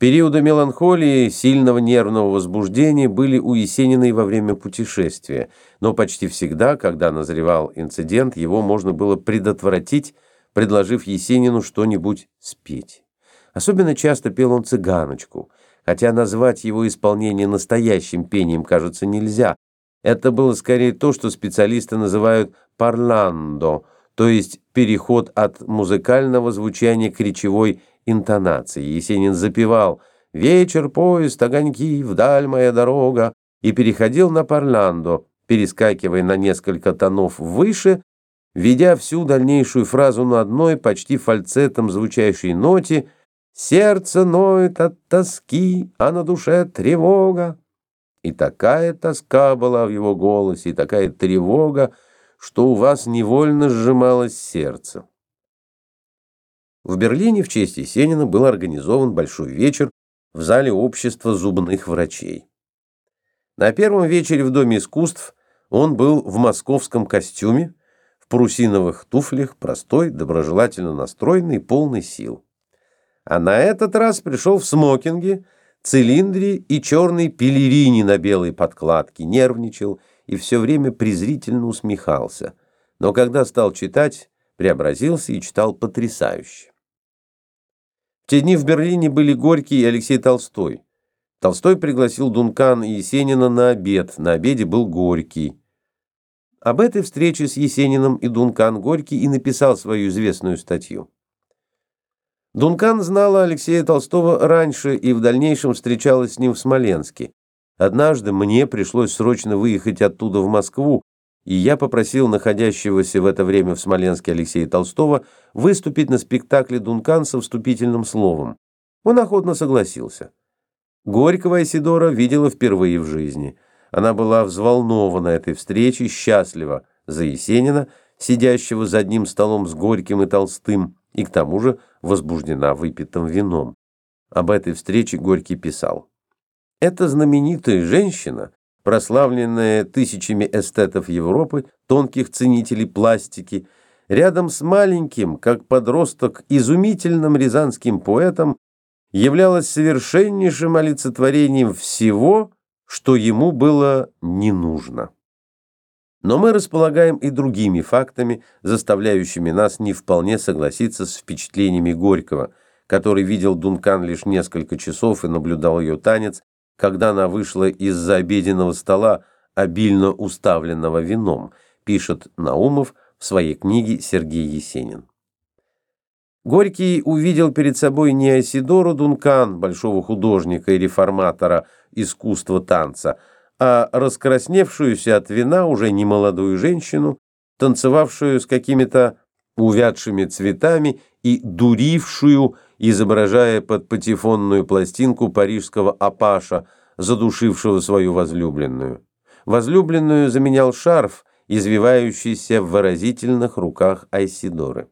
Периоды меланхолии, сильного нервного возбуждения были у Есениной во время путешествия, но почти всегда, когда назревал инцидент, его можно было предотвратить, предложив Есенину что-нибудь спеть. Особенно часто пел он цыганочку, хотя назвать его исполнение настоящим пением, кажется, нельзя. Это было скорее то, что специалисты называют «парландо», то есть переход от музыкального звучания к речевой интонации. Есенин запевал «Вечер, поезд, огоньки, вдаль моя дорога» и переходил на парландо, перескакивая на несколько тонов выше, ведя всю дальнейшую фразу на одной, почти фальцетом звучащей ноте «Сердце ноет от тоски, а на душе тревога». И такая тоска была в его голосе, и такая тревога, что у вас невольно сжималось сердце. В Берлине в честь Есенина был организован большой вечер в зале общества зубных врачей. На первом вечере в Доме искусств он был в московском костюме, в парусиновых туфлях, простой, доброжелательно настроенный, полный сил. А на этот раз пришел в смокинге, цилиндре и черной пелерине на белой подкладке, нервничал и все время презрительно усмехался. Но когда стал читать, преобразился и читал потрясающе те дни в Берлине были Горький и Алексей Толстой. Толстой пригласил Дункан и Есенина на обед. На обеде был Горький. Об этой встрече с Есениным и Дункан Горький и написал свою известную статью. Дункан знала Алексея Толстого раньше и в дальнейшем встречалась с ним в Смоленске. Однажды мне пришлось срочно выехать оттуда в Москву, и я попросил находящегося в это время в Смоленске Алексея Толстого выступить на спектакле «Дункан» со вступительным словом. Он охотно согласился. Горького Исидора видела впервые в жизни. Она была взволнована этой встречей, счастлива за Есенина, сидящего за одним столом с Горьким и Толстым, и к тому же возбуждена выпитым вином. Об этой встрече Горький писал. «Эта знаменитая женщина прославленная тысячами эстетов Европы, тонких ценителей пластики, рядом с маленьким, как подросток, изумительным рязанским поэтом, являлась совершеннейшим олицетворением всего, что ему было не нужно. Но мы располагаем и другими фактами, заставляющими нас не вполне согласиться с впечатлениями Горького, который видел Дункан лишь несколько часов и наблюдал ее танец, когда она вышла из-за обеденного стола, обильно уставленного вином, пишет Наумов в своей книге Сергей Есенин. Горький увидел перед собой не Асидору Дункан, большого художника и реформатора искусства танца, а раскрасневшуюся от вина уже немолодую женщину, танцевавшую с какими-то увядшими цветами и дурившую, изображая под патефонную пластинку парижского апаша, задушившего свою возлюбленную. Возлюбленную заменял шарф, извивающийся в выразительных руках Айсидоры.